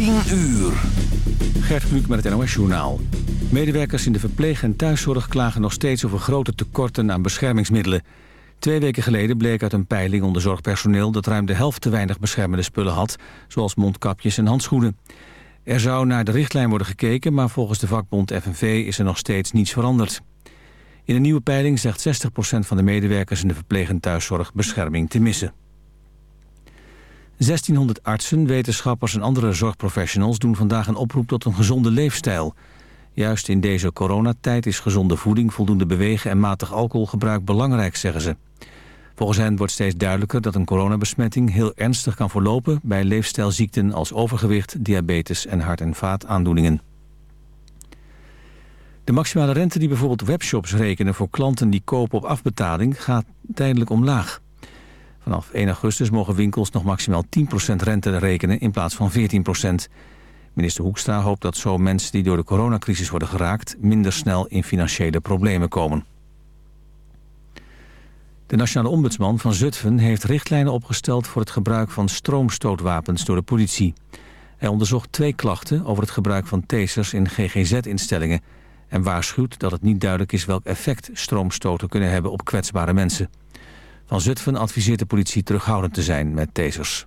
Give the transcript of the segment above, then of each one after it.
10 uur. Gert met het NOS Journaal. Medewerkers in de verpleeg- en thuiszorg klagen nog steeds over grote tekorten aan beschermingsmiddelen. Twee weken geleden bleek uit een peiling onder zorgpersoneel... dat ruim de helft te weinig beschermende spullen had... zoals mondkapjes en handschoenen. Er zou naar de richtlijn worden gekeken... maar volgens de vakbond FNV is er nog steeds niets veranderd. In een nieuwe peiling zegt 60% van de medewerkers in de verpleeg- en thuiszorg bescherming te missen. 1600 artsen, wetenschappers en andere zorgprofessionals doen vandaag een oproep tot een gezonde leefstijl. Juist in deze coronatijd is gezonde voeding, voldoende bewegen en matig alcoholgebruik belangrijk, zeggen ze. Volgens hen wordt steeds duidelijker dat een coronabesmetting heel ernstig kan verlopen bij leefstijlziekten als overgewicht, diabetes en hart- en vaataandoeningen. De maximale rente die bijvoorbeeld webshops rekenen voor klanten die kopen op afbetaling gaat tijdelijk omlaag. Vanaf 1 augustus mogen winkels nog maximaal 10% rente rekenen in plaats van 14%. Minister Hoekstra hoopt dat zo mensen die door de coronacrisis worden geraakt... minder snel in financiële problemen komen. De Nationale Ombudsman van Zutphen heeft richtlijnen opgesteld... voor het gebruik van stroomstootwapens door de politie. Hij onderzocht twee klachten over het gebruik van tasers in GGZ-instellingen... en waarschuwt dat het niet duidelijk is welk effect stroomstoten kunnen hebben op kwetsbare mensen. Van Zutphen adviseert de politie terughoudend te zijn met tasers.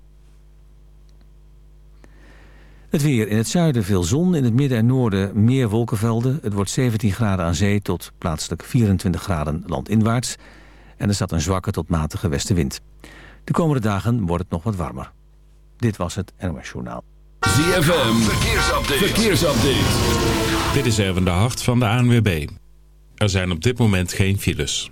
Het weer. In het zuiden veel zon, in het midden en noorden meer wolkenvelden. Het wordt 17 graden aan zee tot plaatselijk 24 graden landinwaarts. En er staat een zwakke tot matige westenwind. De komende dagen wordt het nog wat warmer. Dit was het NOS Journaal. ZFM, verkeersupdate. verkeersupdate. Dit is even de hart van de ANWB. Er zijn op dit moment geen files.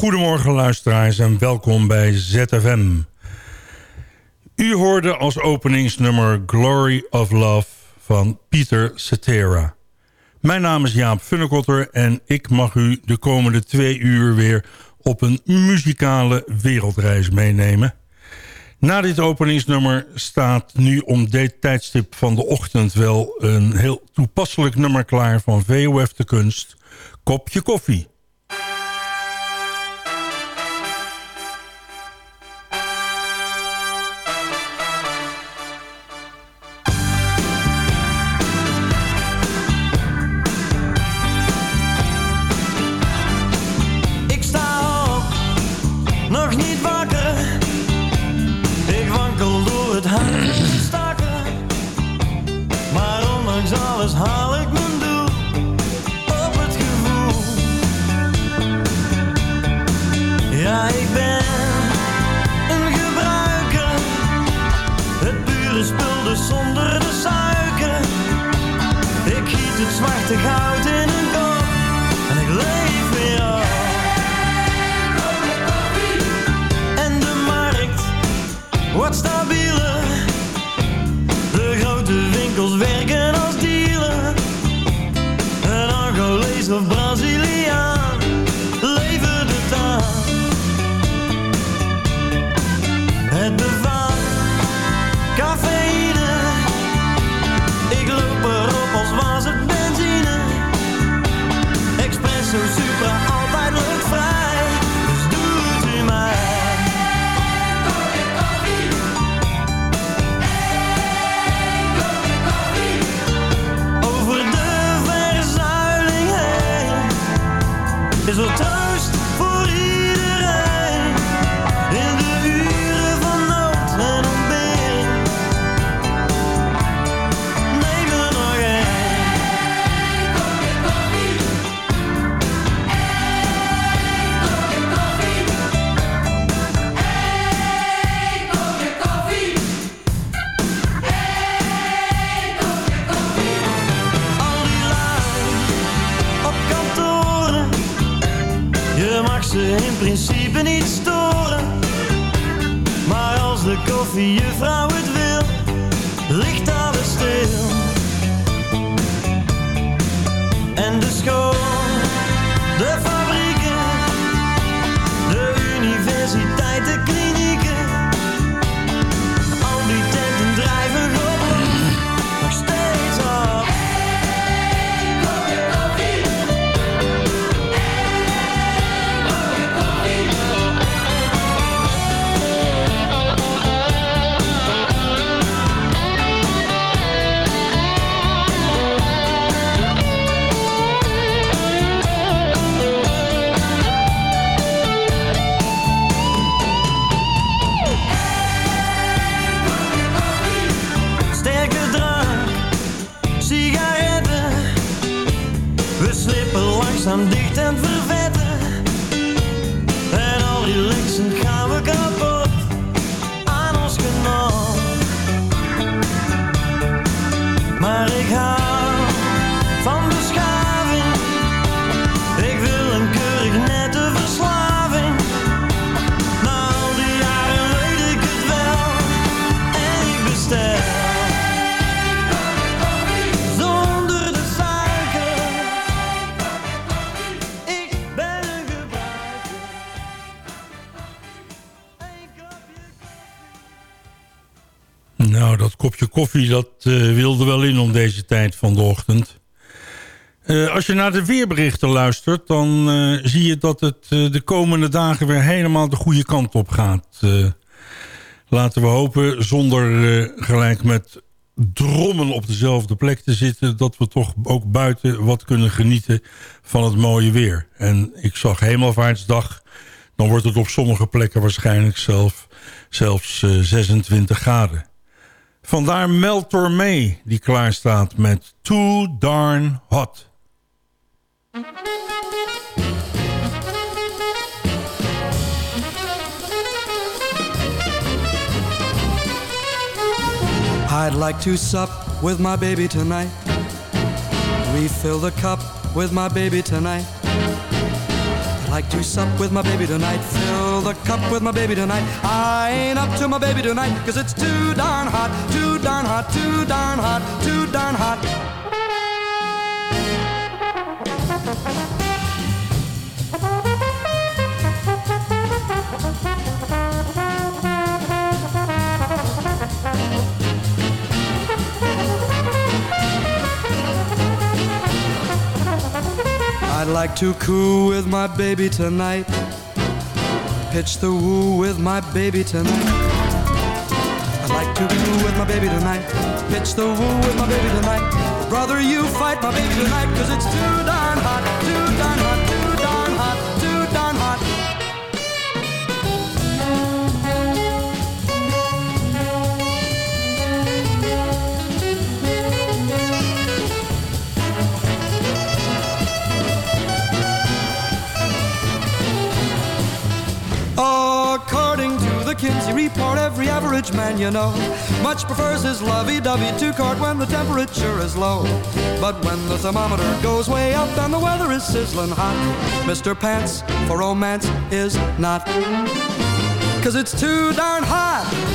Goedemorgen luisteraars en welkom bij ZFM. U hoorde als openingsnummer Glory of Love van Pieter Cetera. Mijn naam is Jaap Funnekotter en ik mag u de komende twee uur weer op een muzikale wereldreis meenemen. Na dit openingsnummer staat nu om dit tijdstip van de ochtend wel een heel toepasselijk nummer klaar van VOF de Kunst, Kopje Koffie. Maar ondanks alles haal ik mijn doel op het gevoel. Ja, ik ben een gebruiker. Het pure spul dus zonder de suiker. Ik giet het zwarte goud in. Dat uh, wilde wel in om deze tijd van de ochtend. Uh, als je naar de weerberichten luistert, dan uh, zie je dat het de komende dagen weer helemaal de goede kant op gaat. laten we hopen, zonder gelijk met drommen op dezelfde plek te zitten... dat we toch ook buiten wat kunnen genieten van het mooie weer. En ik zag Hemelvaartsdag, dan wordt het op sommige plekken waarschijnlijk zelf, zelfs 26 graden. Vandaar Mel Tormé die klaar staat met Too Darn Hot. I'd like to sup with my baby tonight. Refill the cup with my baby tonight. I'd like to sup with my baby tonight. Fill the cup with my baby tonight. I ain't up to my baby tonight, cause it's too darn hot, too darn hot, too darn hot, too darn hot. I'd like to coo with my baby tonight. Pitch the woo with my baby tonight. I'd like to coo with my baby tonight. Pitch the woo with my baby tonight. Brother, you fight my baby tonight, cause it's too darn hot, too darn hot, average man you know much prefers his lovey-dovey two-quart when the temperature is low. But when the thermometer goes way up and the weather is sizzling hot, Mr. Pants for romance is not. Cause it's too darn hot.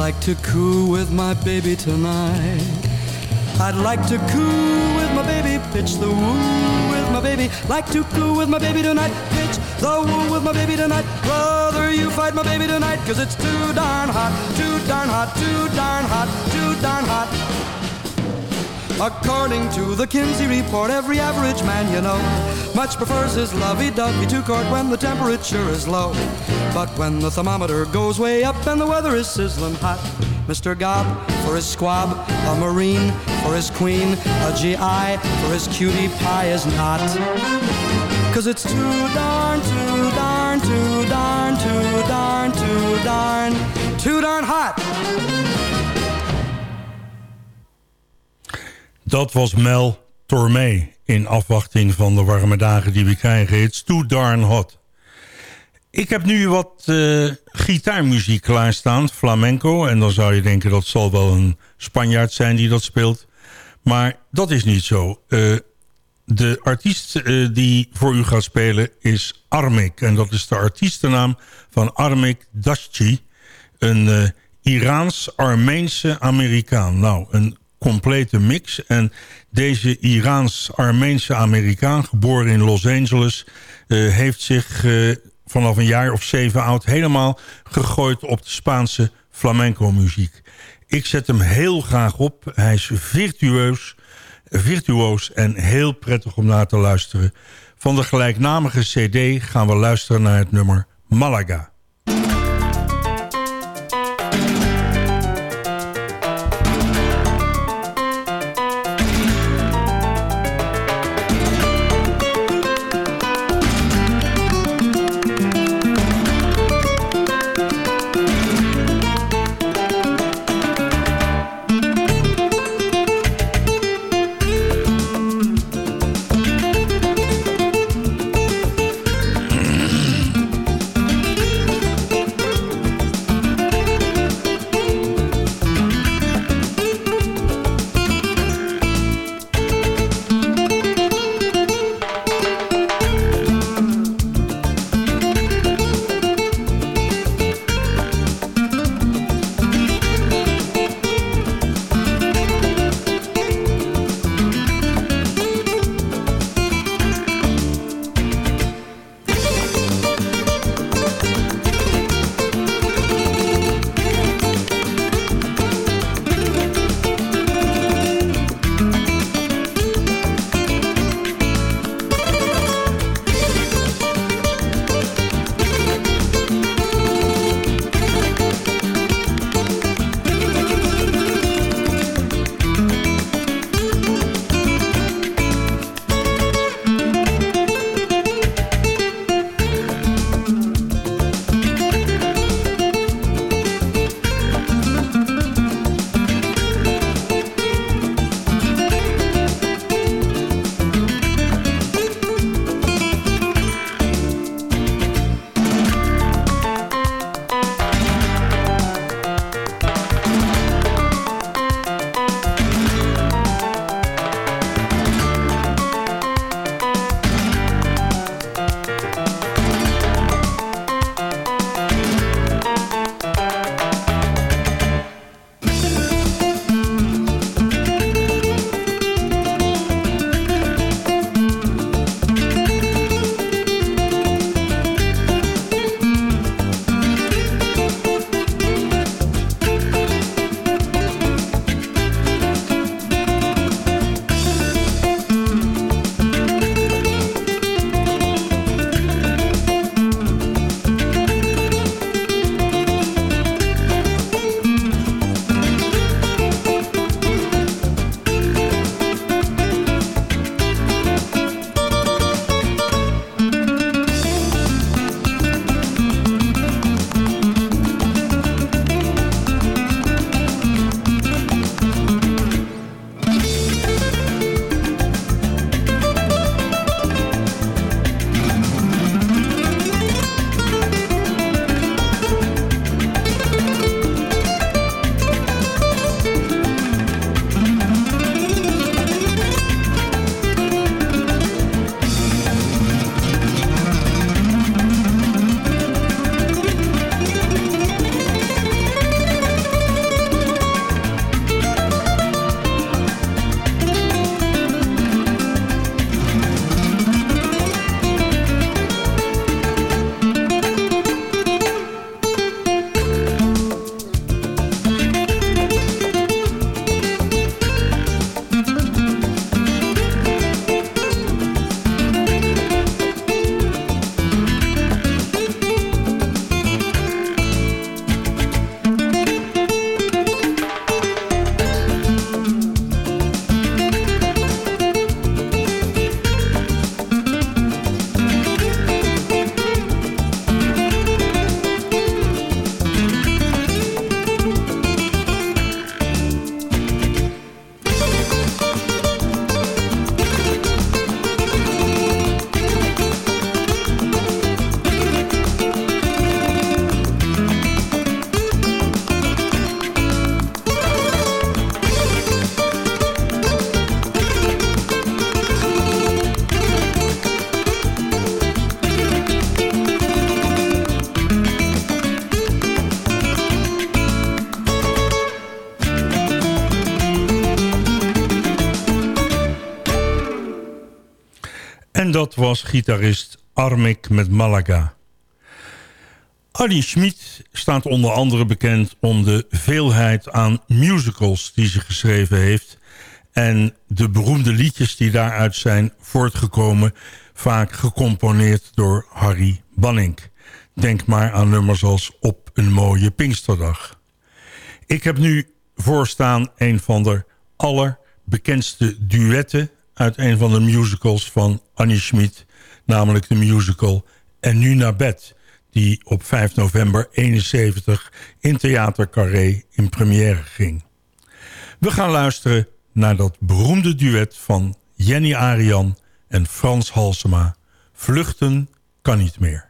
Like to coo with my baby tonight. I'd like to coo with my baby, pitch the woo with my baby. Like to coo with my baby tonight, pitch the woo with my baby tonight. Brother, you fight my baby tonight, cause it's too darn hot, too darn hot, too darn hot, too darn hot. According to the Kinsey report, every average man you know much prefers his lovey-dovey to court when the temperature is low. But when the thermometer goes way up and the weather is sizzling hot, Mr. Gob for his squab, a Marine for his queen, a GI for his cutie pie is not. Cause it's too darn, too darn, too darn, too darn, too darn, too darn hot. Dat was Mel Tormé in afwachting van de warme dagen die we krijgen. It's too darn hot. Ik heb nu wat uh, gitaarmuziek klaarstaan, flamenco. En dan zou je denken dat zal wel een Spanjaard zijn die dat speelt. Maar dat is niet zo. Uh, de artiest uh, die voor u gaat spelen is Armik. En dat is de artiestennaam van Armik Daschi. Een Iraans-Armeense Amerikaan. Nou, een complete mix. En deze Iraans-Armeense Amerikaan, geboren in Los Angeles... Uh, heeft zich uh, vanaf een jaar of zeven oud helemaal gegooid op de Spaanse flamenco-muziek. Ik zet hem heel graag op. Hij is virtueus, virtuoos en heel prettig om naar te luisteren. Van de gelijknamige cd gaan we luisteren naar het nummer Malaga. Dat was gitarist Armik met Malaga. Adi Schmid staat onder andere bekend om de veelheid aan musicals die ze geschreven heeft... en de beroemde liedjes die daaruit zijn voortgekomen... vaak gecomponeerd door Harry Banning. Denk maar aan nummers als Op een mooie Pinksterdag. Ik heb nu voorstaan een van de allerbekendste duetten... uit een van de musicals van Annie Schmid... namelijk de musical En nu naar bed... die op 5 november 71 in Theater Carré in première ging. We gaan luisteren naar dat beroemde duet van Jenny Arian en Frans Halsema. Vluchten kan niet meer.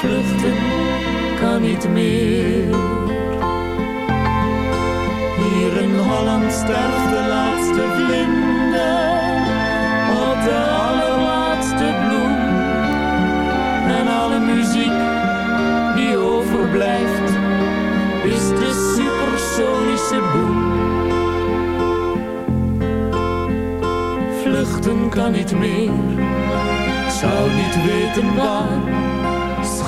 Vluchten kan niet meer. Hier in Holland sterft de laatste vlinder op de allerlaatste bloem. En alle muziek die overblijft is de supersonische boem. Vluchten kan niet meer, ik zou niet weten waar.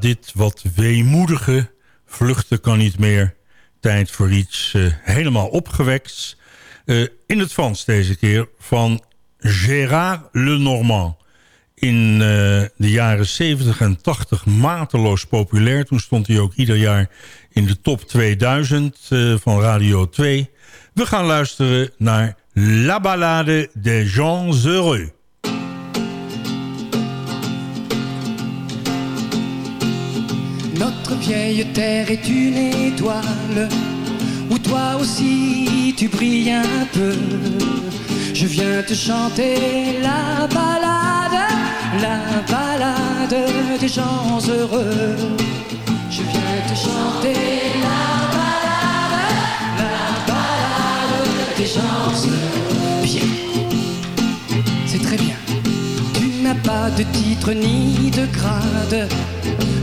Dit wat weemoedige vluchten kan niet meer. Tijd voor iets uh, helemaal opgewekt. Uh, in het Frans deze keer van Gérard Lenormand. In uh, de jaren 70 en 80 mateloos populair. Toen stond hij ook ieder jaar in de top 2000 van Radio 2. We gaan luisteren naar La Ballade des gens heureux. Notre vieille terre est une étoile où toi aussi tu brilles un peu. Je viens te chanter la balade, la balade des gens heureux. Je viens te chanter la balade, la balade des gens heureux. Bien, c'est très bien. N'as pas de titre ni de grade,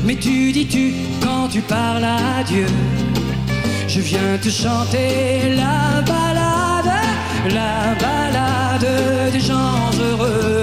mais tu dis tu quand tu parles à Dieu? Je viens te chanter la balade, la balade des gens heureux.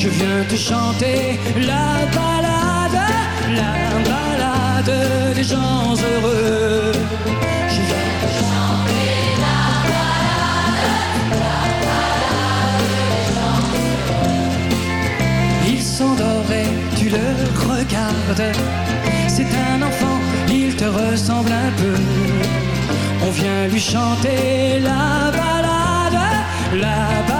je viens te chanter la balade, la balade des gens heureux. Je viens te chanter la balade, la balade des gens heureux. Il s'endort et tu le regardes. C'est un enfant, il te ressemble un peu. On vient lui chanter la balade, la balade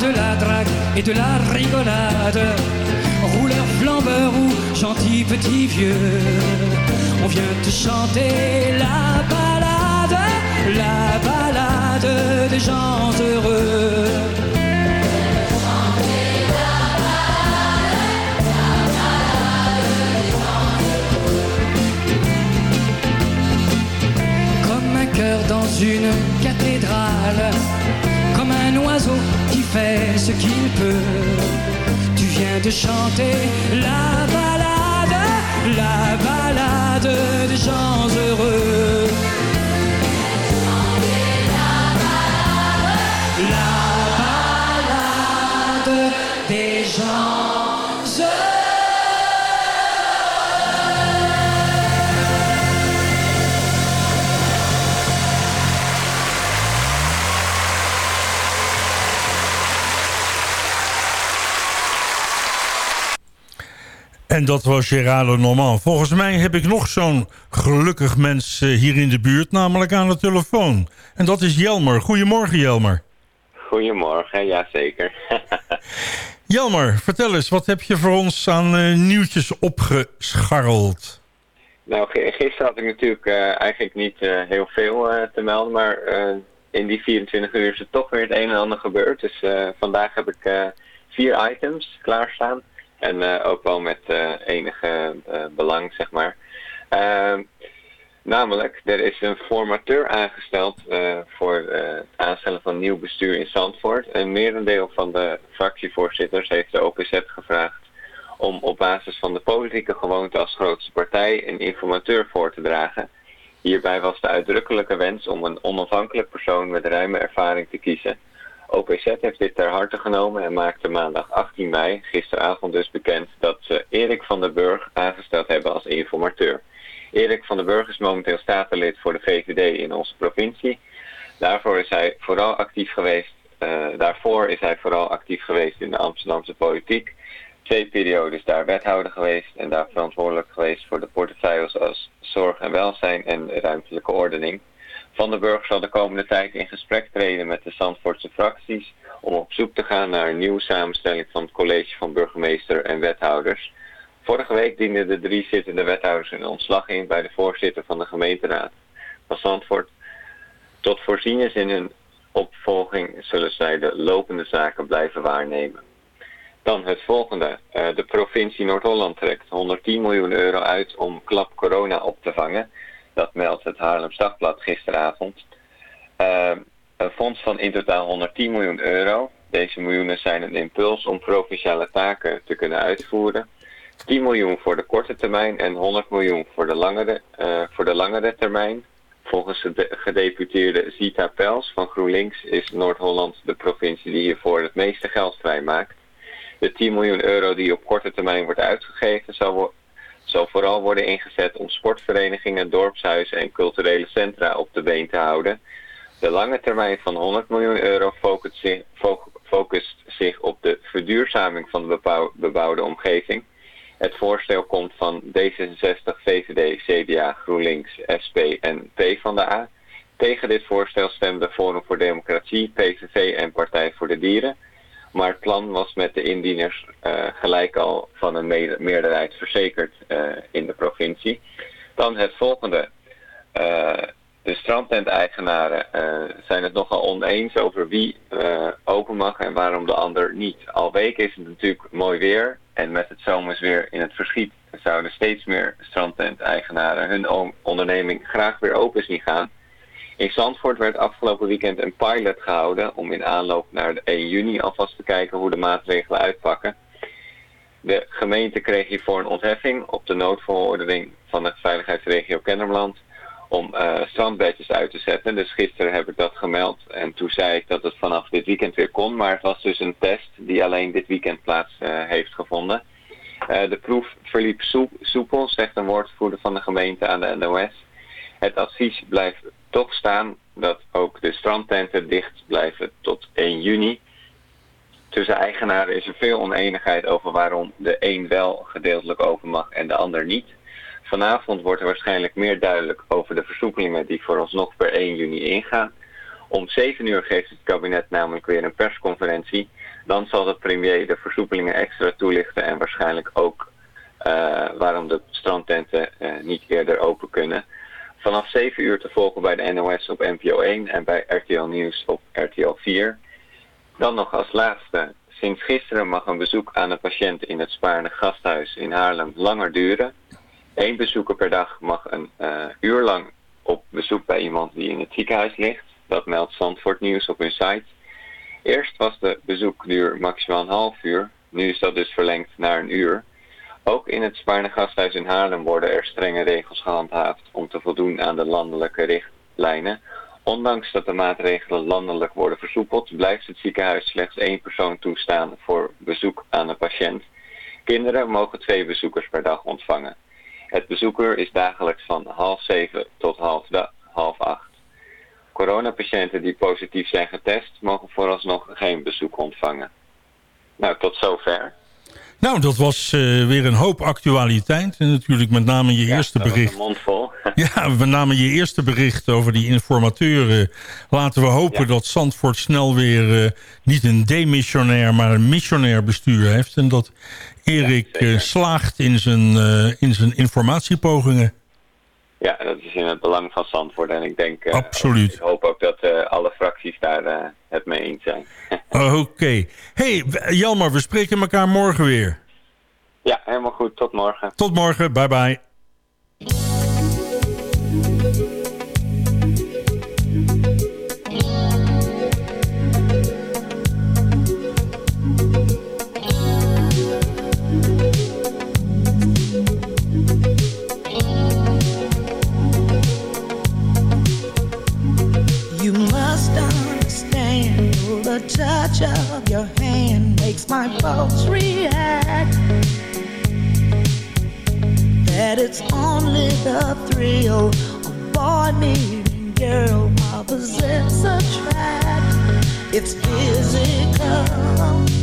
De la drague et de la rigolade, rouleur flambeur ou gentil petit vieux, on vient te chanter la balade, la balade des gens heureux. Comme un cœur dans une cathédrale, comme un oiseau fait ce qu'il peut. Tu viens de chanter la balade, la balade des gens heureux. La balade des gens heureux. En dat was Gérard Lenormand. Volgens mij heb ik nog zo'n gelukkig mens eh, hier in de buurt, namelijk aan de telefoon. En dat is Jelmer. Goedemorgen Jelmer. Goedemorgen, ja zeker. Jelmer, vertel eens, wat heb je voor ons aan eh, nieuwtjes opgescharreld? nou, gisteren had ik natuurlijk eh, eigenlijk niet heel veel te melden, maar in die 24 uur is er toch weer het een en ander gebeurd. Dus vandaag heb ik vier items klaarstaan en eh, ook wel met eh, enige eh, belang, zeg maar. Ehm, namelijk, er is een formateur aangesteld voor het aanstellen van nieuw bestuur in Zandvoort. Een merendeel van de fractievoorzitters heeft de OPZ gevraagd om op basis van de politieke gewoonte als grootste partij een informateur voor te dragen. Hierbij was de uitdrukkelijke wens om een onafhankelijk persoon met ruime ervaring te kiezen. OPZ heeft dit ter harte genomen en maakte maandag 18 mei, gisteravond dus bekend, dat ze Erik van der Burg aangesteld hebben als informateur. Erik van der Burg is momenteel statenlid voor de VVD in onze provincie. Daarvoor is hij vooral actief geweest, eh, daarvoor is hij vooral actief geweest in de Amsterdamse politiek. Twee periodes daar wethouder geweest en daar verantwoordelijk geweest voor de portefeuilles als zorg en welzijn en ruimtelijke ordening. Van den Burg zal de komende tijd in gesprek treden met de Zandvoortse fracties om op zoek te gaan naar een nieuwe samenstelling van het college van burgemeester en wethouders. Vorige week dienden de drie zittende wethouders een ontslag in bij de voorzitter van de gemeenteraad van Zandvoort. Tot voorzien is in hun opvolging zullen zij de lopende zaken blijven waarnemen. Dan het volgende. Uh, de provincie Noord-Holland trekt 110 miljoen euro uit om klap corona op te vangen. Dat meldt het Haarlems Dagblad gisteravond. Uh, een fonds van in totaal 110 miljoen euro. Deze miljoenen zijn een impuls om provinciale taken te kunnen uitvoeren. 10 miljoen voor de korte termijn en 100 miljoen voor de langere, uh, voor de langere termijn. Volgens de gedeputeerde Zita Pels van GroenLinks is Noord-Holland de provincie die hiervoor het meeste geld vrijmaakt. De 10 miljoen euro die op korte termijn wordt uitgegeven zal, zal vooral worden ingezet om sportverenigingen, dorpshuizen en culturele centra op de been te houden. De lange termijn van 100 miljoen euro focust zich, op de verduurzaming van de bebouwde omgeving. Het voorstel komt van D66, VVD, CDA, GroenLinks, SP en PvdA. Tegen dit voorstel stemde Forum voor Democratie, PVV en Partij voor de Dieren. Maar het plan was met de indieners uh, gelijk al van een meerderheid verzekerd uh, in de provincie. Dan het volgende. Uh, de strandtent-eigenaren zijn het nogal oneens over wie open mag en waarom de ander niet. Al weken is het natuurlijk mooi weer en met het zomers weer in het verschiet zouden steeds meer strandtent-eigenaren hun onderneming graag weer open zien gaan. In Zandvoort werd afgelopen weekend een pilot gehouden om in aanloop naar de 1 juni alvast te kijken hoe de maatregelen uitpakken. De gemeente kreeg hiervoor een ontheffing op de noodverordening van de veiligheidsregio Kennemerland om uh, strandbedjes uit te zetten. Dus gisteren heb ik dat gemeld en toen zei ik dat het vanaf dit weekend weer kon. Maar het was dus een test die alleen dit weekend plaats uh, heeft gevonden. Uh, de proef verliep soep, soepel, zegt een woordvoerder van de gemeente aan de NOS. Het advies blijft toch staan dat ook de strandtenten dicht blijven tot 1 juni. Tussen eigenaren is er veel oneenigheid over waarom de een wel gedeeltelijk open mag en de ander niet. Vanavond wordt er waarschijnlijk meer duidelijk over de versoepelingen die vooralsnog per 1 juni ingaan. Om 7 uur geeft het kabinet namelijk weer een persconferentie. Dan zal de premier de versoepelingen extra toelichten en waarschijnlijk ook uh, waarom de strandtenten uh, niet eerder open kunnen. Vanaf 7 uur te volgen bij de NOS op NPO 1 en bij RTL Nieuws op RTL 4. Dan nog als laatste. Sinds gisteren mag een bezoek aan een patiënt in het Spaarne Gasthuis in Haarlem langer duren. Eén bezoeker per dag mag een uh, uur lang op bezoek bij iemand die in het ziekenhuis ligt. Dat meldt Zandvoort Nieuws op hun site. Eerst was de bezoekduur maximaal een half uur. Nu is dat dus verlengd naar een uur. Ook in het Spaarne Gasthuis in Haarlem worden er strenge regels gehandhaafd om te voldoen aan de landelijke richtlijnen. Ondanks dat de maatregelen landelijk worden versoepeld, blijft het ziekenhuis slechts één persoon toestaan voor bezoek aan een patiënt. Kinderen mogen twee bezoekers per dag ontvangen. Het bezoeker is dagelijks van half zeven tot half, half acht. Coronapatiënten die positief zijn getest mogen vooralsnog geen bezoek ontvangen. Nou, tot zover. Nou, dat was uh, weer een hoop actualiteit. En natuurlijk met name je ja, eerste bericht. Ja, met name je eerste bericht over die informateuren. Laten we hopen ja. dat Zandvoort snel weer uh, niet een demissionair, maar een missionair bestuur heeft. En dat Erik ja, uh, slaagt in zijn, in zijn informatiepogingen. Ja, dat is in het belang van Zandvoort. En ik denk, Absoluut. ik hoop ook dat alle fracties daar het mee eens zijn. Oké. Okay. hey, Jalmar, we spreken elkaar morgen weer. Ja, helemaal goed. Tot morgen. Tot morgen. Bye bye. It's easy come.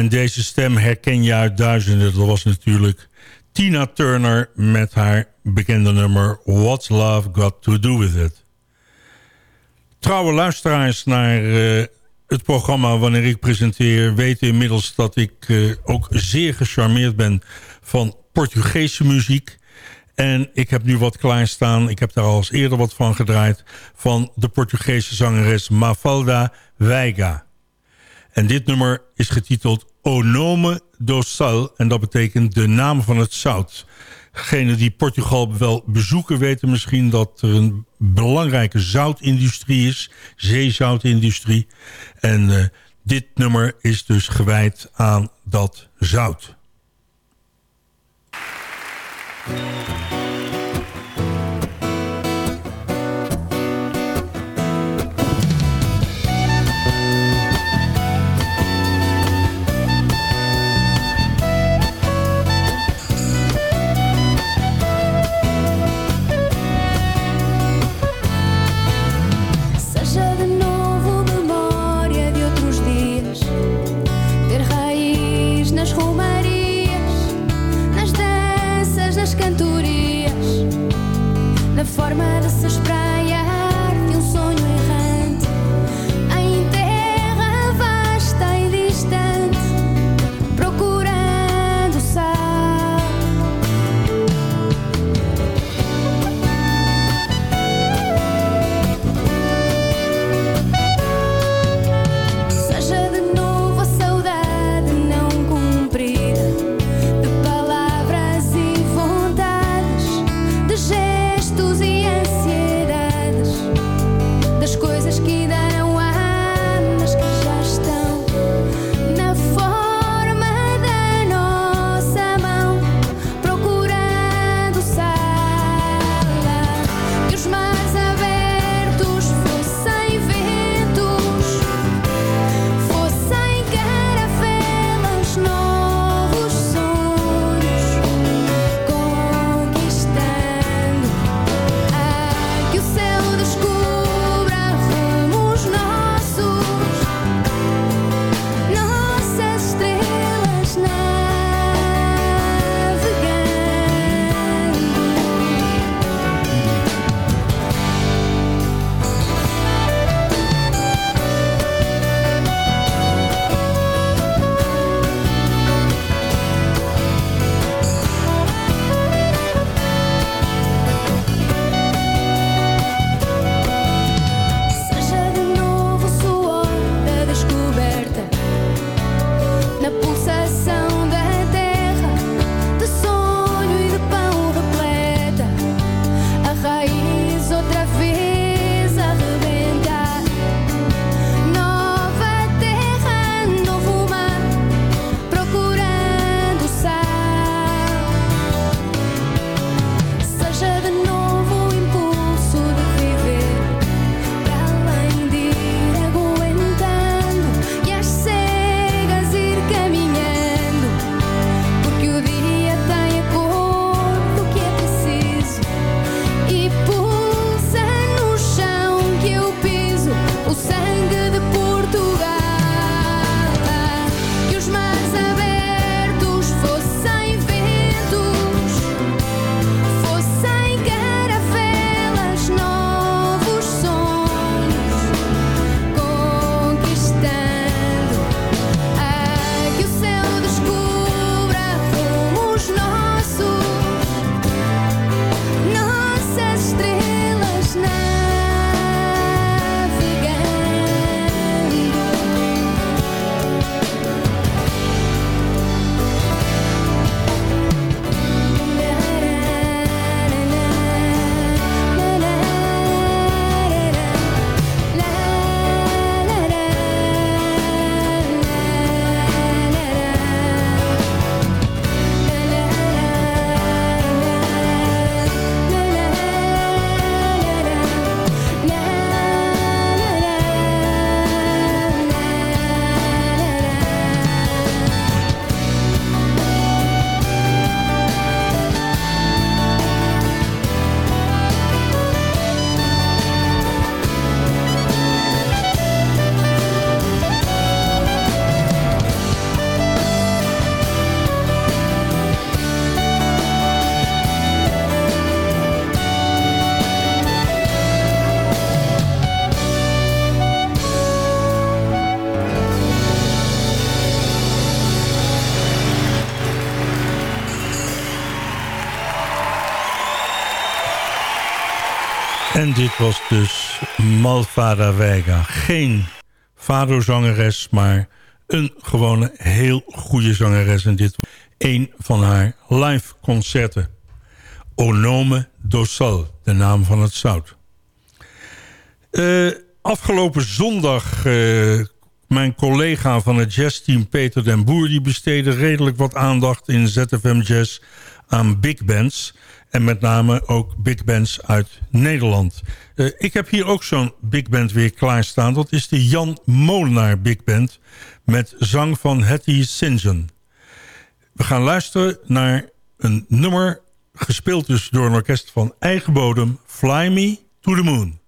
En deze stem herken je uit duizenden. Dat was natuurlijk Tina Turner met haar bekende nummer What's Love Got To Do With It. Trouwe luisteraars naar eh, het programma wanneer ik presenteer... weten inmiddels dat ik eh, ook zeer gecharmeerd ben van Portugese muziek. En ik heb nu wat klaarstaan. Ik heb daar al eens eerder wat van gedraaid. Van de Portugese zangeres Mafalda Weiga. En dit nummer is getiteld O Nome do Sal. En dat betekent de naam van het zout. Degenen die Portugal wel bezoeken weten misschien dat er een belangrijke zoutindustrie is. Zeezoutindustrie. En eh, dit nummer is dus gewijd aan dat zout. Was dus Malvada Vega. Geen fado-zangeres, maar een gewone heel goede zangeres. En dit was een van haar live concerten. Onome do Sal, de naam van het zout. Eh, afgelopen zondag, eh, mijn collega van het jazzteam Peter den Boer... die besteedde redelijk wat aandacht in ZFM Jazz aan big bands... En met name ook big bands uit Nederland. Uh, ik heb hier ook zo'n big band weer klaarstaan. Dat is de Jan Molenaar Big Band met zang van Hetty Sinjen. We gaan luisteren naar een nummer gespeeld dus door een orkest van eigen bodem... Fly Me to the Moon.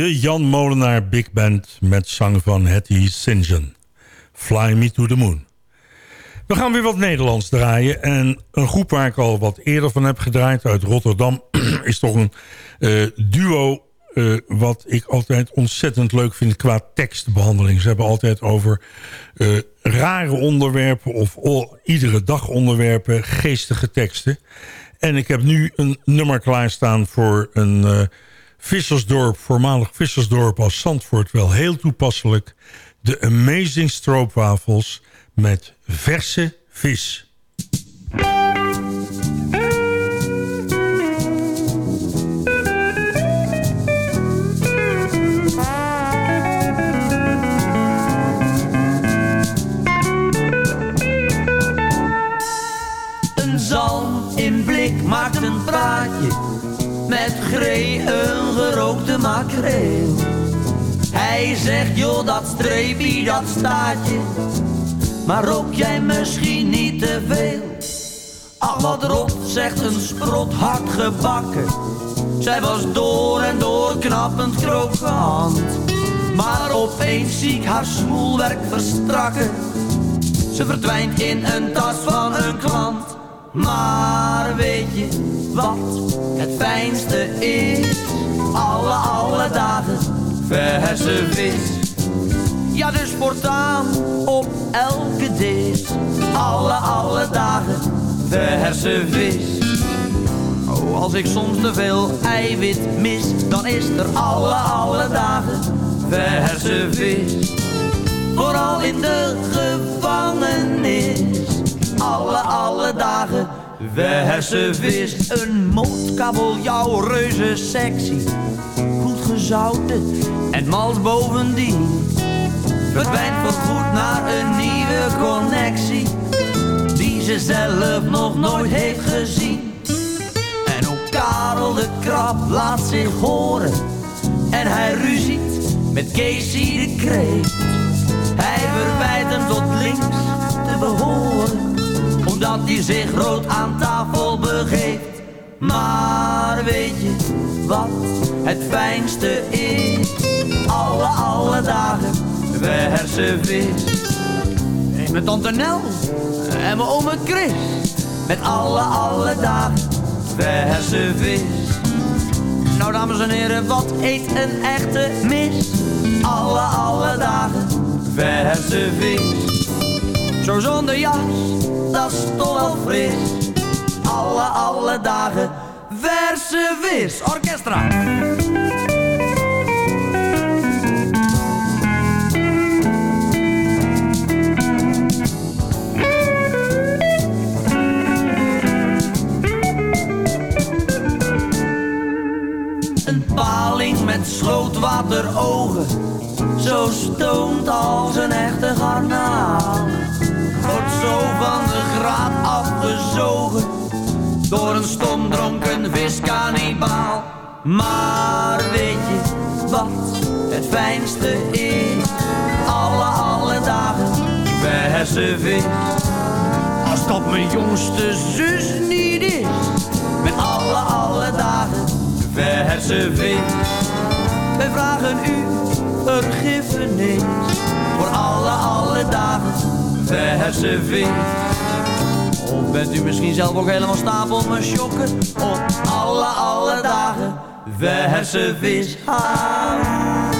De Jan Molenaar Big Band met zang van Hetty Sinjen. Fly Me to the Moon. We gaan weer wat Nederlands draaien. En een groep waar ik al wat eerder van heb gedraaid uit Rotterdam... is toch een eh, duo eh, wat ik altijd ontzettend leuk vind qua tekstbehandeling. Ze hebben altijd over eh, rare onderwerpen of iedere dag onderwerpen, geestige teksten. En ik heb nu een nummer klaarstaan voor een vissersdorp, voormalig vissersdorp als Zandvoort. Wel heel toepasselijk. De Amazing Stroopwafels met verse vis. Hij zegt joh dat streepie dat staat je Maar rook jij misschien niet te veel? Ach wat rot zegt een sprot hard gebakken. Zij was door en door knappend krokant. Maar opeens zie ik haar smoelwerk verstrakken. Ze verdwijnt in een tas van een klant. Maar weet je wat het fijnste is? Alle, alle dagen verse vis. Ja, dus voortaan op elke dis, alle, alle dagen verse vis. Oh, als ik soms te veel eiwit mis, dan is er alle, alle dagen verse vis. Vooral in de gevangenis, alle, alle dagen verse vis. Een mootkabeljauw, reuze sexy, goed gezouten en mals bovendien. Verdwijnt voorgoed naar een nieuwe connectie, die ze zelf nog nooit heeft gezien. En ook Karel de Krab laat zich horen. En hij ruziet met Casey de Kreet. Hij verwijt hem tot links te behoren. Omdat hij zich rood aan tafel begeeft. Maar weet je wat het fijnste is? Alle, alle dagen verse vis. Met tante Nel en mijn ome Chris. Met alle, alle dagen verse vis. Nou dames en heren, wat eet een echte mis? Alle, alle dagen verse vis. Zo zonder jas, dat is toch wel fris. Alle, alle dagen verse vis. Orchestra. Een paling met slootwaterogen, zo stoont als een echte garnaal. Wordt zo van door een stomdronken viskanibaal. Maar weet je wat het fijnste is? Alle, alle dagen verse vis. Als dat mijn jongste zus niet is, met alle, alle dagen verse vis. Wij vragen u vergiffenis voor alle, alle dagen verse vis. Of bent u misschien zelf ook helemaal stapel me shocken op alle, alle dagen verse vis. Hou.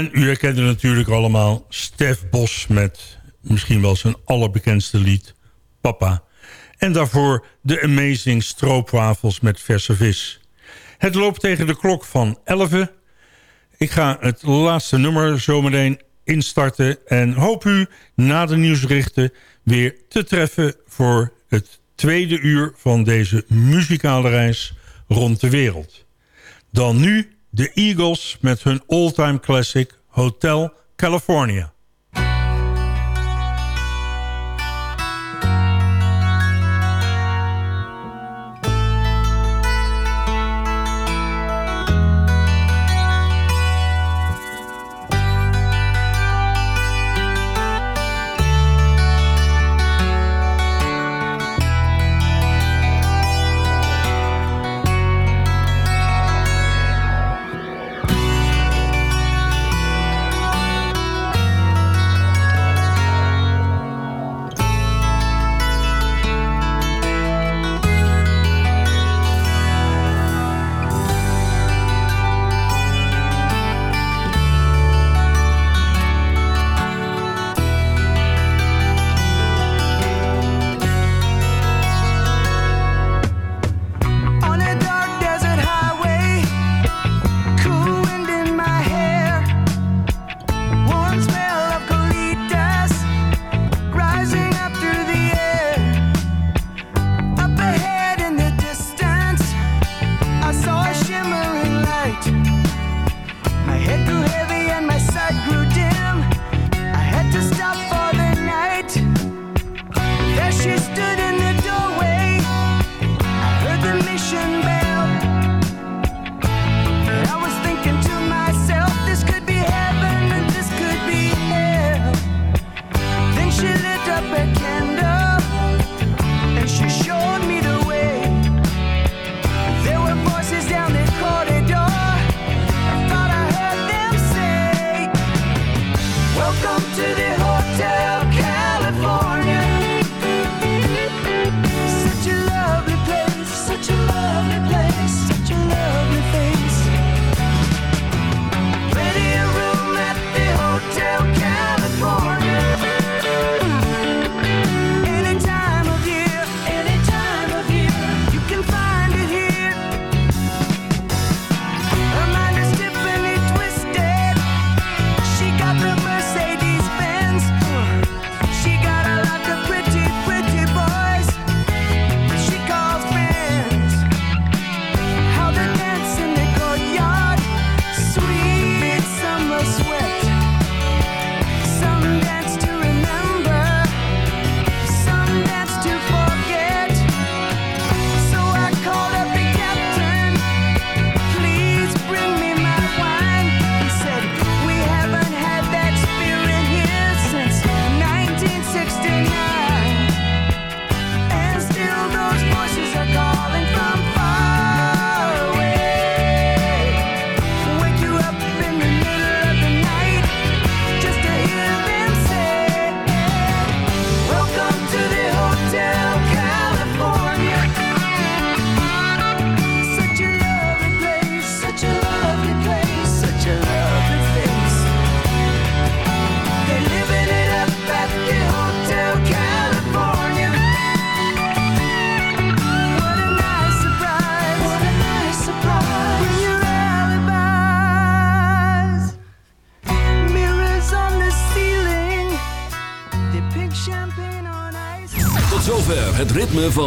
En u herkende natuurlijk allemaal Stef Bos met misschien wel zijn allerbekendste lied, Papa. En daarvoor de Amazing Stroopwafels met verse vis. Het loopt tegen de klok van 11. Ik ga het laatste nummer zometeen instarten en hoop u na de nieuwsrichten weer te treffen voor het tweede uur van deze muzikale reis rond de wereld. Dan nu de Eagles met hun all-time classic Hotel California.